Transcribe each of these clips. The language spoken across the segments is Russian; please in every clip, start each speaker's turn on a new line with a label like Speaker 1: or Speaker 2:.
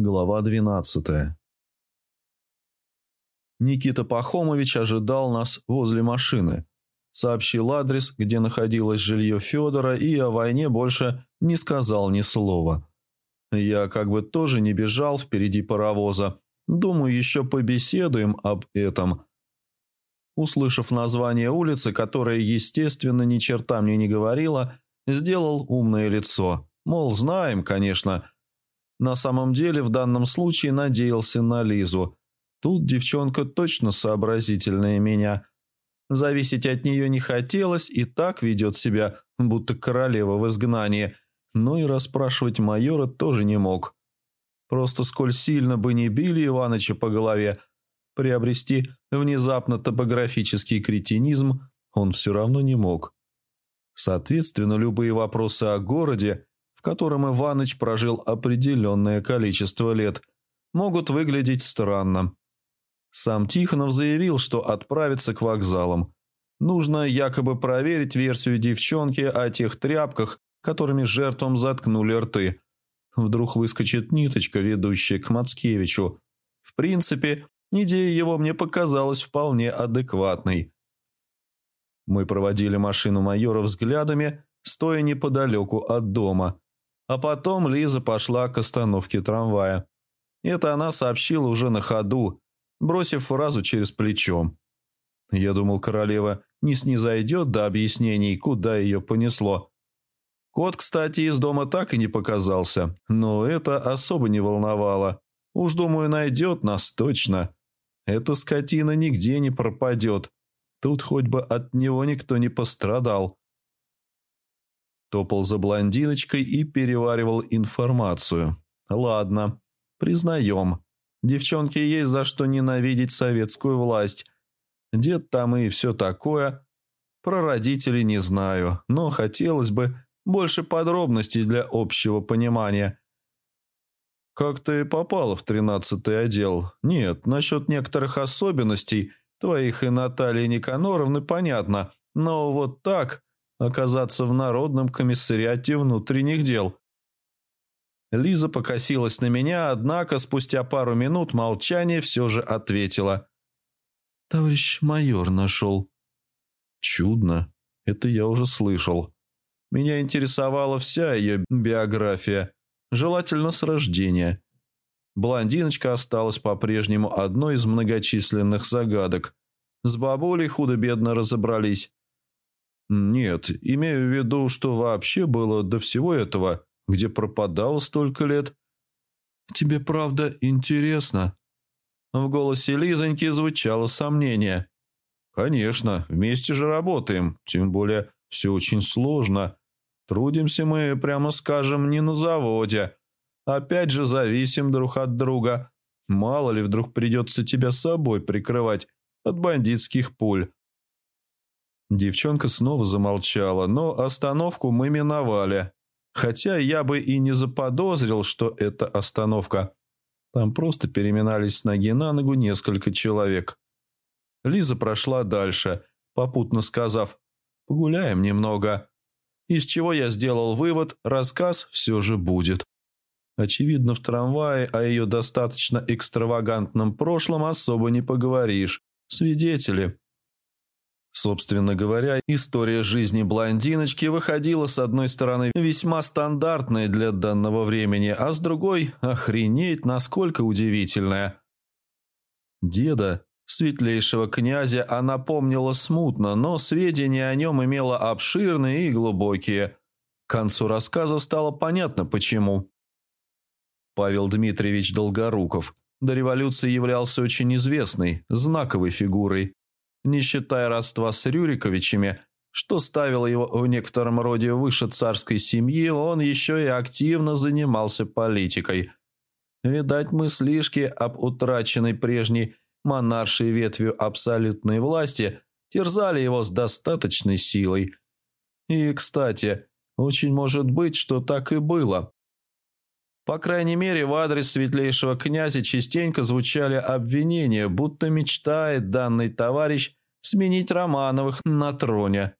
Speaker 1: Глава двенадцатая. Никита Пахомович ожидал нас возле машины. Сообщил адрес, где находилось жилье Федора, и о войне больше не сказал ни слова. Я как бы тоже не бежал впереди паровоза. Думаю, еще побеседуем об этом. Услышав название улицы, которое, естественно, ни черта мне не говорила, сделал умное лицо. Мол, знаем, конечно, на самом деле в данном случае надеялся на Лизу. Тут девчонка точно сообразительная меня. Зависеть от нее не хотелось и так ведет себя, будто королева в изгнании. Но и расспрашивать майора тоже не мог. Просто сколь сильно бы не били Иваныча по голове, приобрести внезапно топографический кретинизм он все равно не мог. Соответственно, любые вопросы о городе в котором Иваныч прожил определенное количество лет, могут выглядеть странно. Сам Тихонов заявил, что отправится к вокзалам. Нужно якобы проверить версию девчонки о тех тряпках, которыми жертвам заткнули рты. Вдруг выскочит ниточка, ведущая к Мацкевичу. В принципе, идея его мне показалась вполне адекватной. Мы проводили машину майора взглядами, стоя неподалеку от дома. А потом Лиза пошла к остановке трамвая. Это она сообщила уже на ходу, бросив фразу через плечо. Я думал, королева не снизойдет до объяснений, куда ее понесло. Кот, кстати, из дома так и не показался, но это особо не волновало. Уж, думаю, найдет нас точно. Эта скотина нигде не пропадет. Тут хоть бы от него никто не пострадал топал за блондиночкой и переваривал информацию. «Ладно, признаем. Девчонке есть за что ненавидеть советскую власть. Дед там и все такое. Про родителей не знаю, но хотелось бы больше подробностей для общего понимания». «Как ты попала в тринадцатый отдел? Нет, насчет некоторых особенностей твоих и Натальи Никаноровны понятно, но вот так...» оказаться в Народном комиссариате внутренних дел. Лиза покосилась на меня, однако спустя пару минут молчания все же ответила. «Товарищ майор нашел». «Чудно. Это я уже слышал. Меня интересовала вся ее биография, желательно с рождения. Блондиночка осталась по-прежнему одной из многочисленных загадок. С бабулей худо-бедно разобрались. «Нет, имею в виду, что вообще было до всего этого, где пропадал столько лет». «Тебе правда интересно?» В голосе Лизоньки звучало сомнение. «Конечно, вместе же работаем, тем более все очень сложно. Трудимся мы, прямо скажем, не на заводе. Опять же зависим друг от друга. Мало ли вдруг придется тебя собой прикрывать от бандитских пуль». Девчонка снова замолчала, но остановку мы миновали. Хотя я бы и не заподозрил, что это остановка. Там просто переминались с ноги на ногу несколько человек. Лиза прошла дальше, попутно сказав «погуляем немного». Из чего я сделал вывод, рассказ все же будет. Очевидно, в трамвае о ее достаточно экстравагантном прошлом особо не поговоришь. Свидетели. Собственно говоря, история жизни блондиночки выходила с одной стороны весьма стандартной для данного времени, а с другой – охренеть насколько удивительная. Деда, светлейшего князя, она помнила смутно, но сведения о нем имела обширные и глубокие. К концу рассказа стало понятно, почему. Павел Дмитриевич Долгоруков до революции являлся очень известной, знаковой фигурой не считая родства с Рюриковичами, что ставило его в некотором роде выше царской семьи, он еще и активно занимался политикой. Видать, мыслишки об утраченной прежней монаршей ветвью абсолютной власти терзали его с достаточной силой. И, кстати, очень может быть, что так и было. По крайней мере, в адрес светлейшего князя частенько звучали обвинения, будто мечтает данный товарищ сменить Романовых на троне.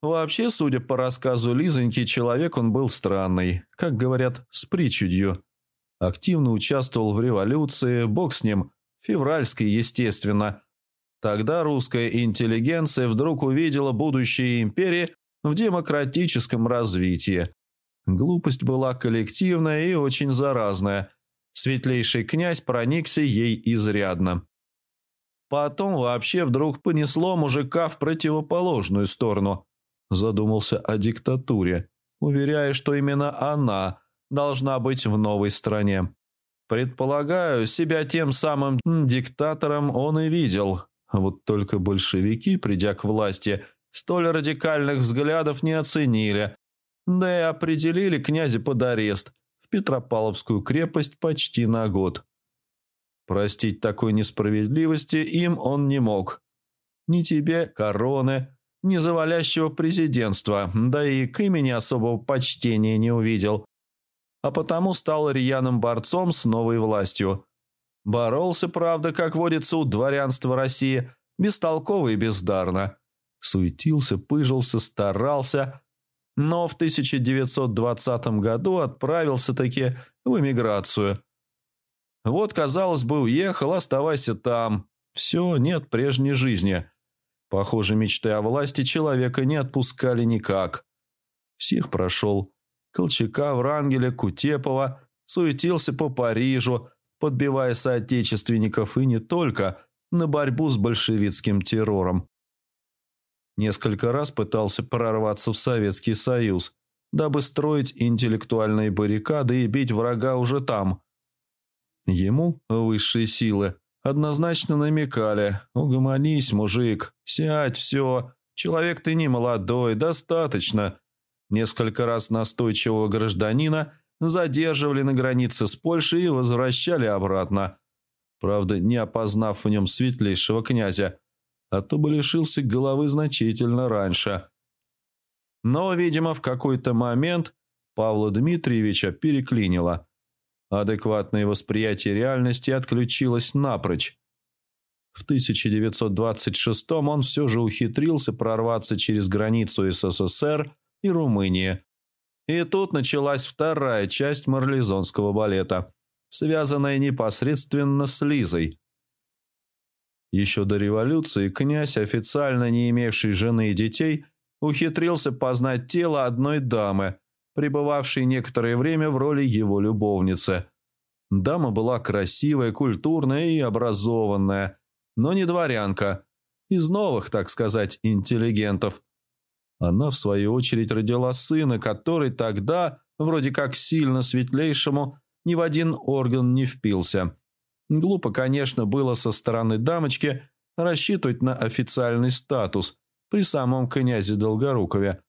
Speaker 1: Вообще, судя по рассказу Лизоньки, человек он был странный, как говорят, с причудью. Активно участвовал в революции, бог с ним, февральской, естественно. Тогда русская интеллигенция вдруг увидела будущее империи в демократическом развитии. Глупость была коллективная и очень заразная. Светлейший князь проникся ей изрядно. Потом вообще вдруг понесло мужика в противоположную сторону. Задумался о диктатуре, уверяя, что именно она должна быть в новой стране. Предполагаю, себя тем самым диктатором он и видел. Вот только большевики, придя к власти, столь радикальных взглядов не оценили, да и определили князя под арест в Петропавловскую крепость почти на год. Простить такой несправедливости им он не мог. Ни тебе, короны, ни завалящего президентства, да и к имени особого почтения не увидел. А потому стал рьяным борцом с новой властью. Боролся, правда, как водится у дворянства России, бестолково и бездарно. Суетился, пыжился, старался, но в 1920 году отправился-таки в эмиграцию – вот, казалось бы, уехал, оставайся там. Все, нет прежней жизни. Похоже, мечты о власти человека не отпускали никак. Всех прошел. Колчака, Врангеля, Кутепова. Суетился по Парижу, подбивая соотечественников и не только на борьбу с большевистским террором. Несколько раз пытался прорваться в Советский Союз, дабы строить интеллектуальные баррикады и бить врага уже там – Ему высшие силы однозначно намекали «Угомонись, мужик, сядь, все, человек ты не молодой, достаточно». Несколько раз настойчивого гражданина задерживали на границе с Польшей и возвращали обратно. Правда, не опознав в нем светлейшего князя, а то бы лишился головы значительно раньше. Но, видимо, в какой-то момент Павла Дмитриевича переклинило – Адекватное восприятие реальности отключилось напрочь. В 1926 он все же ухитрился прорваться через границу СССР и Румынии. И тут началась вторая часть марлезонского балета, связанная непосредственно с Лизой. Еще до революции князь, официально не имевший жены и детей, ухитрился познать тело одной дамы, пребывавшей некоторое время в роли его любовницы. Дама была красивая, культурная и образованная, но не дворянка, из новых, так сказать, интеллигентов. Она, в свою очередь, родила сына, который тогда, вроде как сильно светлейшему, ни в один орган не впился. Глупо, конечно, было со стороны дамочки рассчитывать на официальный статус при самом князе Долгорукове.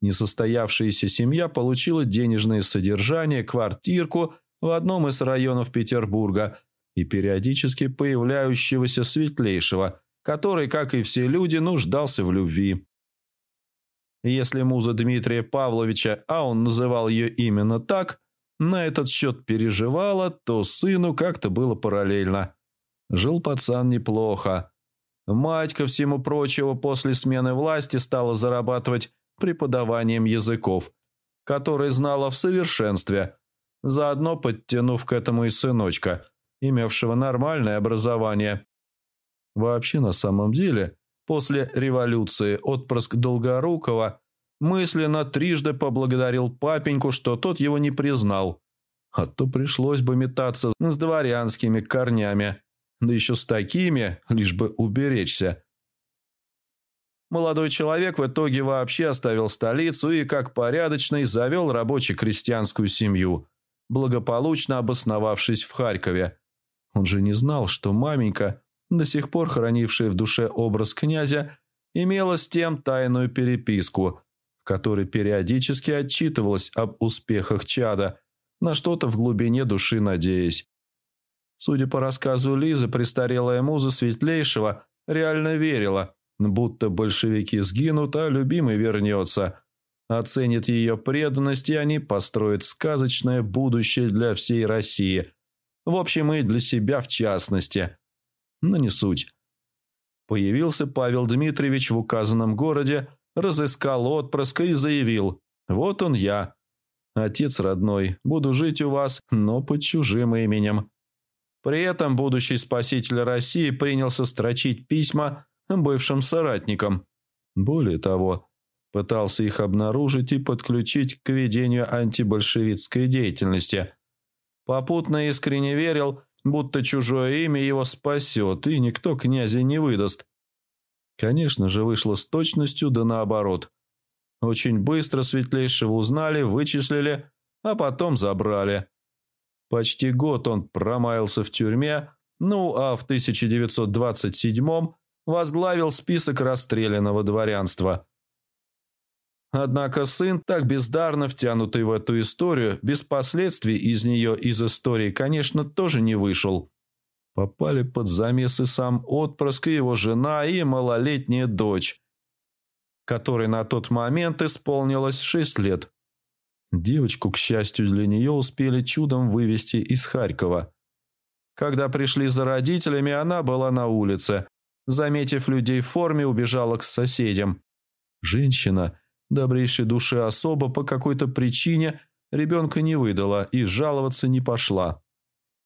Speaker 1: Несостоявшаяся семья получила денежное содержание, квартирку в одном из районов Петербурга и периодически появляющегося светлейшего, который, как и все люди, нуждался в любви. Если муза Дмитрия Павловича, а он называл ее именно так, на этот счет переживала, то сыну как-то было параллельно. Жил пацан неплохо. Мать, ко всему прочему, после смены власти стала зарабатывать преподаванием языков, который знала в совершенстве, заодно подтянув к этому и сыночка, имевшего нормальное образование. Вообще, на самом деле, после революции отпрыск Долгорукова мысленно трижды поблагодарил папеньку, что тот его не признал, а то пришлось бы метаться с дворянскими корнями, да еще с такими, лишь бы уберечься. Молодой человек в итоге вообще оставил столицу и, как порядочный, завел рабоче-крестьянскую семью, благополучно обосновавшись в Харькове. Он же не знал, что маменька, до сих пор хранившая в душе образ князя, имела с тем тайную переписку, которой периодически отчитывалась об успехах чада, на что-то в глубине души надеясь. Судя по рассказу Лизы, престарелая муза Светлейшего реально верила – будто большевики сгинут, а любимый вернется. Оценит ее преданность, и они построят сказочное будущее для всей России. В общем, и для себя в частности. Но не суть. Появился Павел Дмитриевич в указанном городе, разыскал отпрыска и заявил «Вот он я». Отец родной, буду жить у вас, но под чужим именем». При этом будущий спаситель России принялся строчить письма бывшим соратникам. Более того, пытался их обнаружить и подключить к ведению антибольшевистской деятельности. Попутно искренне верил, будто чужое имя его спасет, и никто князя не выдаст. Конечно же, вышло с точностью да наоборот. Очень быстро светлейшего узнали, вычислили, а потом забрали. Почти год он промаялся в тюрьме, ну а в 1927-м возглавил список расстрелянного дворянства. Однако сын, так бездарно втянутый в эту историю, без последствий из нее, из истории, конечно, тоже не вышел. Попали под замес и сам отпрыск, и его жена, и малолетняя дочь, которой на тот момент исполнилось шесть лет. Девочку, к счастью для нее, успели чудом вывести из Харькова. Когда пришли за родителями, она была на улице. Заметив людей в форме, убежала к соседям. Женщина, добрейшей души особо, по какой-то причине ребенка не выдала и жаловаться не пошла.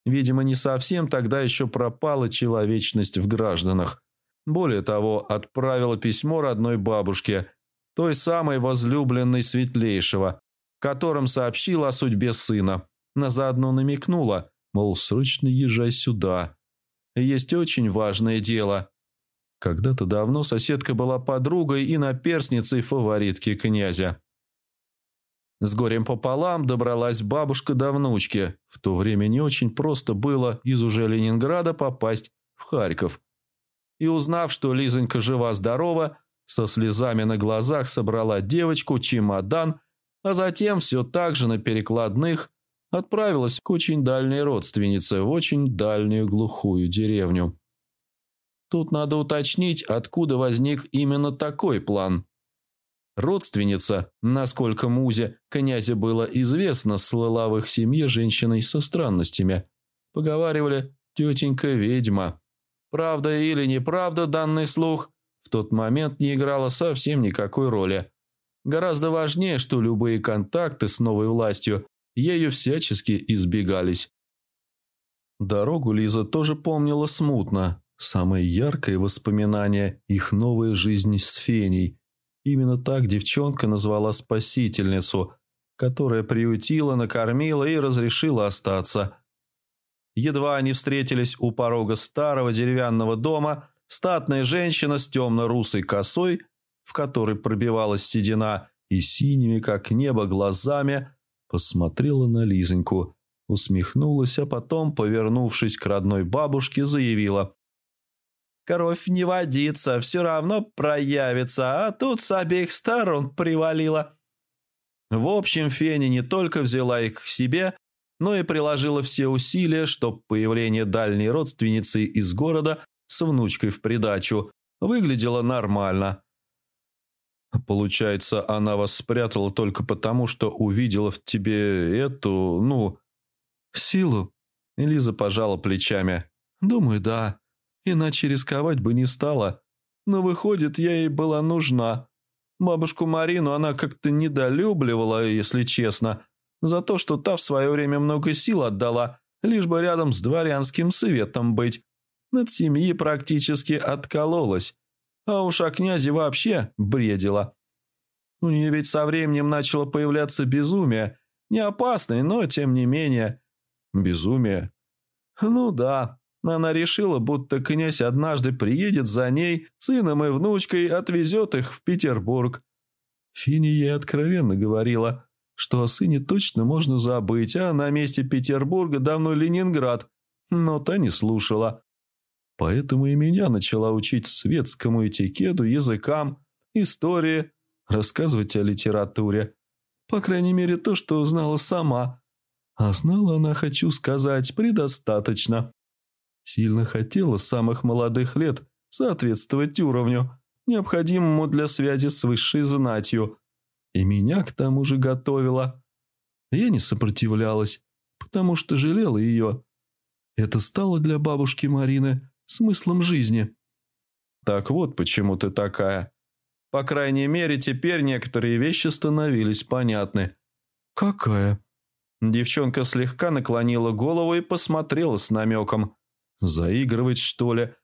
Speaker 1: Видимо, не совсем тогда еще пропала человечность в гражданах. Более того, отправила письмо родной бабушке, той самой возлюбленной Светлейшего, которым сообщила о судьбе сына, но заодно намекнула, мол, срочно езжай сюда. Есть очень важное дело. Когда-то давно соседка была подругой и наперсницей фаворитки князя. С горем пополам добралась бабушка до внучки. В то время не очень просто было из уже Ленинграда попасть в Харьков. И узнав, что Лизонька жива-здорова, со слезами на глазах собрала девочку, чемодан а затем все так же на перекладных отправилась к очень дальней родственнице в очень дальнюю глухую деревню. Тут надо уточнить, откуда возник именно такой план. Родственница, насколько Музе, князя было известно, слыла в их семье женщиной со странностями. Поговаривали «тетенька-ведьма». Правда или неправда данный слух в тот момент не играло совсем никакой роли. Гораздо важнее, что любые контакты с новой властью ею всячески избегались. Дорогу Лиза тоже помнила смутно. Самое яркое воспоминание – их новая жизнь с Феней. Именно так девчонка назвала спасительницу, которая приютила, накормила и разрешила остаться. Едва они встретились у порога старого деревянного дома, статная женщина с темно-русой косой – в которой пробивалась седина, и синими, как небо, глазами посмотрела на Лизоньку, усмехнулась, а потом, повернувшись к родной бабушке, заявила. «Кровь не водится, все равно проявится, а тут с обеих сторон привалила». В общем, Феня не только взяла их к себе, но и приложила все усилия, чтобы появление дальней родственницы из города с внучкой в придачу выглядело нормально. Получается, она вас спрятала только потому, что увидела в тебе эту, ну, силу? Элиза пожала плечами. Думаю, да. Иначе рисковать бы не стала. Но выходит, я ей была нужна. Бабушку Марину она как-то недолюбливала, если честно, за то, что та в свое время много сил отдала, лишь бы рядом с дворянским светом быть. От семьи практически откололась. А уж о князе вообще бредила. У нее ведь со временем начало появляться безумие. Не опасное, но тем не менее. Безумие? Ну да. Она решила, будто князь однажды приедет за ней, сыном и внучкой, отвезет их в Петербург. Фини ей откровенно говорила, что о сыне точно можно забыть, а на месте Петербурга давно Ленинград. Но та не слушала. Поэтому и меня начала учить светскому этикету, языкам, истории, рассказывать о литературе. По крайней мере, то, что знала сама. А знала она, хочу сказать, предостаточно. Сильно хотела с самых молодых лет соответствовать уровню, необходимому для связи с высшей знатью. И меня к тому же готовила. Я не сопротивлялась, потому что жалела ее. Это стало для бабушки Марины смыслом жизни. «Так вот, почему ты такая», по крайней мере, теперь некоторые вещи становились понятны. «Какая?» Девчонка слегка наклонила голову и посмотрела с намеком. «Заигрывать, что ли?»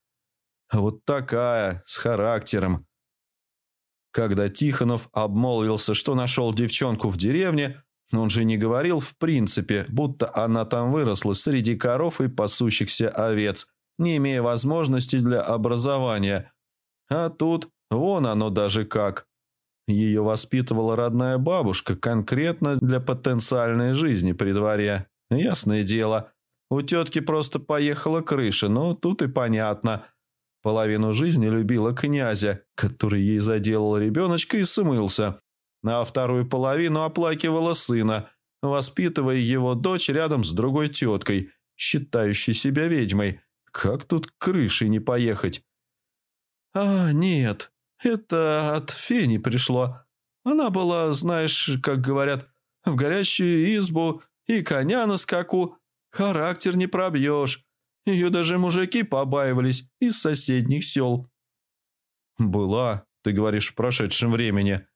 Speaker 1: «Вот такая, с характером». Когда Тихонов обмолвился, что нашел девчонку в деревне, он же не говорил в принципе, будто она там выросла среди коров и пасущихся овец, не имея возможности для образования. А тут вон оно даже как. Ее воспитывала родная бабушка конкретно для потенциальной жизни при дворе. Ясное дело, у тетки просто поехала крыша, но тут и понятно. Половину жизни любила князя, который ей заделал ребеночка и смылся. А вторую половину оплакивала сына, воспитывая его дочь рядом с другой теткой, считающей себя ведьмой. Как тут крышей не поехать? «А, нет, это от Фени пришло. Она была, знаешь, как говорят, в горящую избу и коня на скаку. Характер не пробьешь. Ее даже мужики побаивались из соседних сел. «Была, ты говоришь, в прошедшем времени».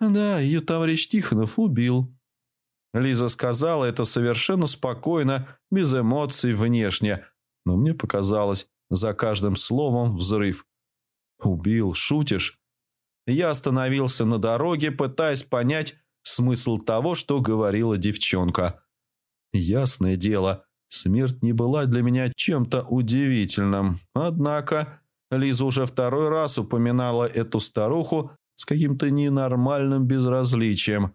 Speaker 1: «Да, ее товарищ Тихонов убил». Лиза сказала это совершенно спокойно, без эмоций внешне, но мне показалось, за каждым словом взрыв. «Убил, шутишь?» Я остановился на дороге, пытаясь понять смысл того, что говорила девчонка. Ясное дело, смерть не была для меня чем-то удивительным. Однако Лиза уже второй раз упоминала эту старуху с каким-то ненормальным безразличием.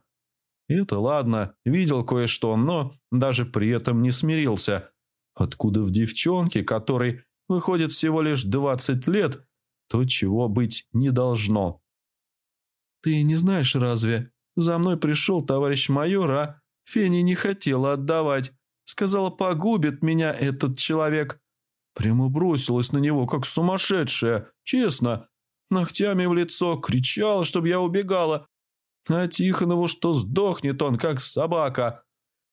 Speaker 1: Это ладно, видел кое-что, но даже при этом не смирился. Откуда в девчонке, которой выходит всего лишь двадцать лет, то, чего быть не должно. «Ты не знаешь разве? За мной пришел товарищ майор, а Феня не хотела отдавать. Сказала, погубит меня этот человек. Прямо бросилась на него, как сумасшедшая, честно. Ногтями в лицо, кричала, чтобы я убегала. А Тихонову, что сдохнет он, как собака.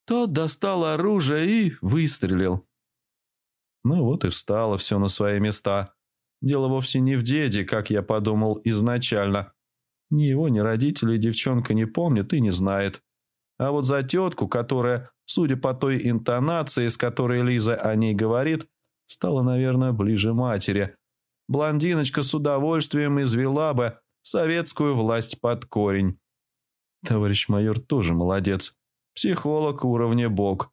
Speaker 1: Тот достал оружие и выстрелил. Ну вот и встало все на свои места. Дело вовсе не в деде, как я подумал изначально. Ни его, ни родителей девчонка не помнит и не знает. А вот за тетку, которая, судя по той интонации, с которой Лиза о ней говорит, стала, наверное, ближе матери. Блондиночка с удовольствием извела бы советскую власть под корень. Товарищ майор тоже молодец. Психолог уровня бог.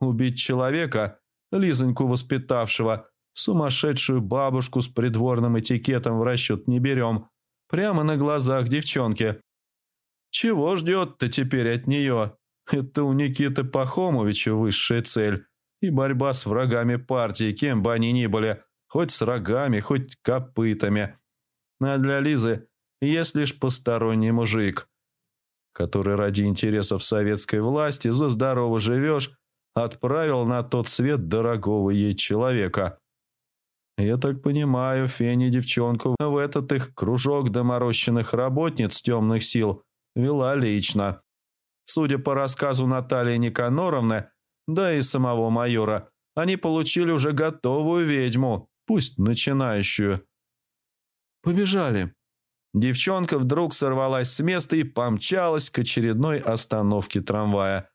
Speaker 1: Убить человека, Лизоньку воспитавшего, Сумасшедшую бабушку с придворным этикетом в расчет не берем. Прямо на глазах девчонки. Чего ждет-то теперь от нее? Это у Никиты Пахомовича высшая цель. И борьба с врагами партии, кем бы они ни были. Хоть с рогами, хоть копытами. А для Лизы есть лишь посторонний мужик, который ради интересов советской власти за здорово живешь, отправил на тот свет дорогого ей человека. Я так понимаю, Феня девчонку в этот их кружок доморощенных работниц темных сил вела лично. Судя по рассказу Натальи Никаноровны, да и самого майора, они получили уже готовую ведьму, пусть начинающую. Побежали. Девчонка вдруг сорвалась с места и помчалась к очередной остановке трамвая.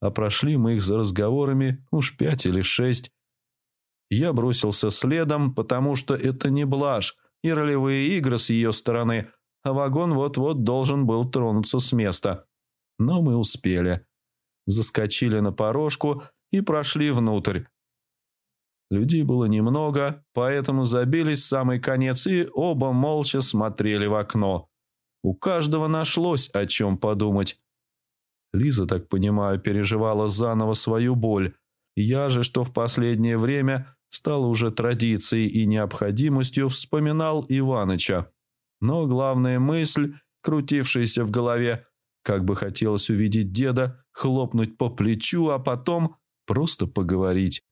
Speaker 1: А прошли мы их за разговорами уж пять или шесть. Я бросился следом, потому что это не блажь и ролевые игры с ее стороны, а вагон вот-вот должен был тронуться с места. Но мы успели. Заскочили на порожку и прошли внутрь. Людей было немного, поэтому забились в самый конец и оба молча смотрели в окно. У каждого нашлось о чем подумать. Лиза, так понимаю, переживала заново свою боль. Я же, что в последнее время стало уже традицией и необходимостью, вспоминал Иваныча. Но главная мысль, крутившаяся в голове, как бы хотелось увидеть деда, хлопнуть по плечу, а потом просто поговорить.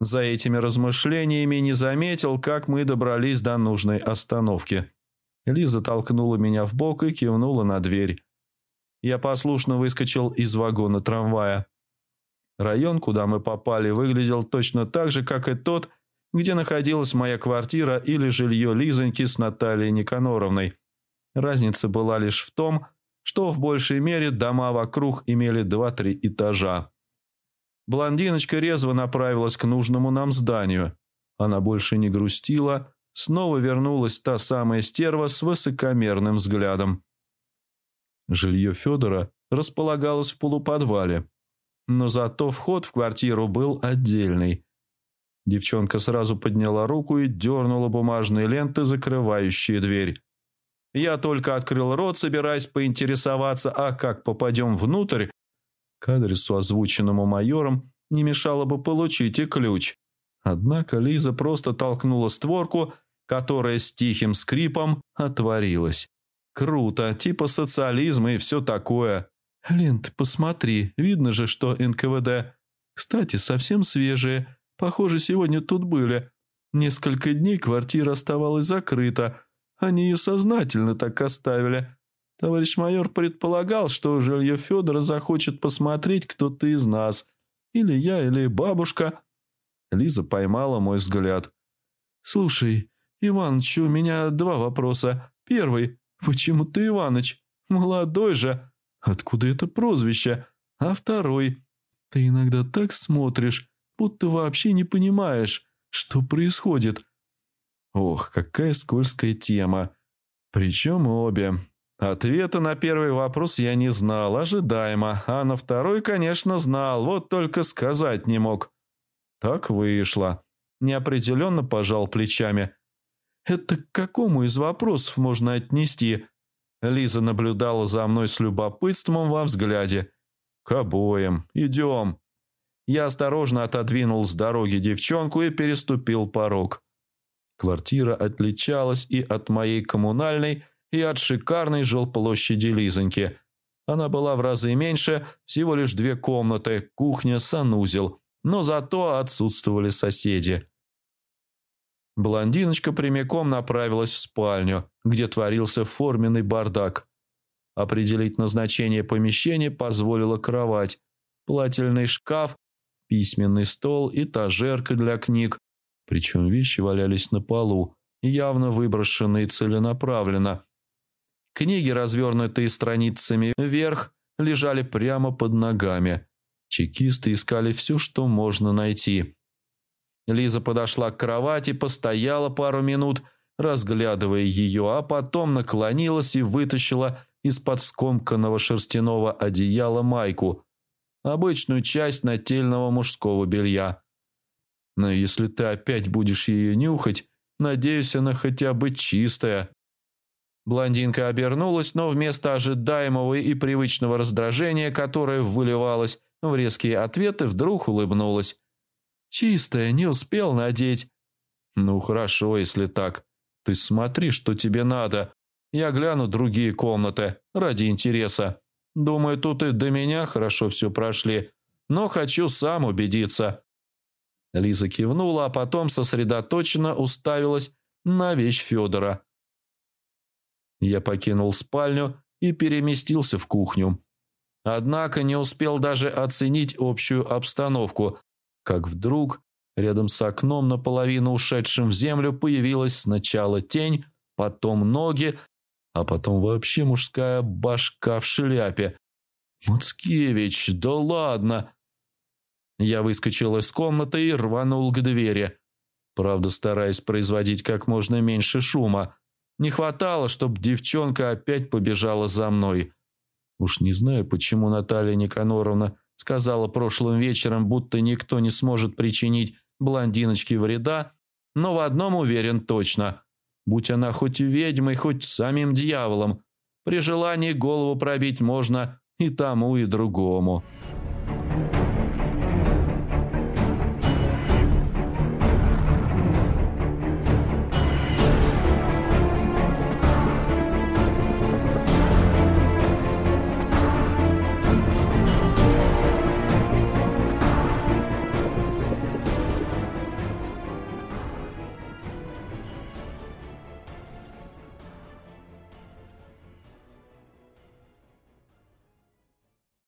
Speaker 1: За этими размышлениями не заметил, как мы добрались до нужной остановки. Лиза толкнула меня в бок и кивнула на дверь. Я послушно выскочил из вагона трамвая. Район, куда мы попали, выглядел точно так же, как и тот, где находилась моя квартира или жилье Лизоньки с Натальей Никаноровной. Разница была лишь в том, что в большей мере дома вокруг имели два-три этажа. Блондиночка резво направилась к нужному нам зданию. Она больше не грустила, снова вернулась та самая стерва с высокомерным взглядом. Жилье Федора располагалось в полуподвале, но зато вход в квартиру был отдельный. Девчонка сразу подняла руку и дернула бумажные ленты, закрывающие дверь. Я только открыл рот, собираясь поинтересоваться, а как попадем внутрь, к адресу, озвученному майором, не мешало бы получить и ключ. Однако Лиза просто толкнула створку, которая с тихим скрипом отворилась. Круто, типа социализма и все такое. Лен, ты посмотри, видно же, что НКВД. Кстати, совсем свежие. Похоже, сегодня тут были. Несколько дней квартира оставалась закрыта. Они ее сознательно так оставили. Товарищ майор предполагал, что жилье Федора захочет посмотреть кто-то из нас. Или я, или бабушка. Лиза поймала мой взгляд. «Слушай, Иваныч, у меня два вопроса. Первый. Почему ты Иваныч? Молодой же. Откуда это прозвище? А второй. Ты иногда так смотришь, будто вообще не понимаешь, что происходит. Ох, какая скользкая тема. Причем обе. Ответа на первый вопрос я не знал, ожидаемо, а на второй, конечно, знал, вот только сказать не мог. Так вышло. Неопределенно пожал плечами. Это к какому из вопросов можно отнести? Лиза наблюдала за мной с любопытством во взгляде. К обоим. Идем. Я осторожно отодвинул с дороги девчонку и переступил порог. Квартира отличалась и от моей коммунальной, и от шикарной жилплощади Лизоньки. Она была в разы меньше, всего лишь две комнаты, кухня, санузел, но зато отсутствовали соседи. Блондиночка прямиком направилась в спальню, где творился форменный бардак. Определить назначение помещения позволила кровать, плательный шкаф, письменный стол и тажерка для книг, причем вещи валялись на полу, явно выброшенные целенаправленно. Книги, развернутые страницами вверх, лежали прямо под ногами. Чекисты искали все, что можно найти. Лиза подошла к кровати, постояла пару минут, разглядывая ее, а потом наклонилась и вытащила из-под скомканного шерстяного одеяла майку, обычную часть нательного мужского белья. Но если ты опять будешь ее нюхать, надеюсь, она хотя бы чистая. Блондинка обернулась, но вместо ожидаемого и привычного раздражения, которое выливалось в резкие ответы, вдруг улыбнулась. Чистая, не успел надеть. Ну хорошо, если так. Ты смотри, что тебе надо. Я гляну другие комнаты ради интереса. Думаю, тут и до меня хорошо все прошли, но хочу сам убедиться. Лиза кивнула, а потом сосредоточенно уставилась на вещь Федора. Я покинул спальню и переместился в кухню. Однако не успел даже оценить общую обстановку, как вдруг рядом с окном, наполовину ушедшим в землю, появилась сначала тень, потом ноги, а потом вообще мужская башка в шляпе. «Мацкевич, да ладно!» Я выскочил из комнаты и рванул к двери, правда стараясь производить как можно меньше шума. Не хватало, чтобы девчонка опять побежала за мной. Уж не знаю, почему Наталья Никаноровна сказала прошлым вечером, будто никто не сможет причинить блондиночке вреда, но в одном уверен точно. Будь она хоть ведьмой, хоть самим дьяволом, при желании голову пробить можно и тому, и другому.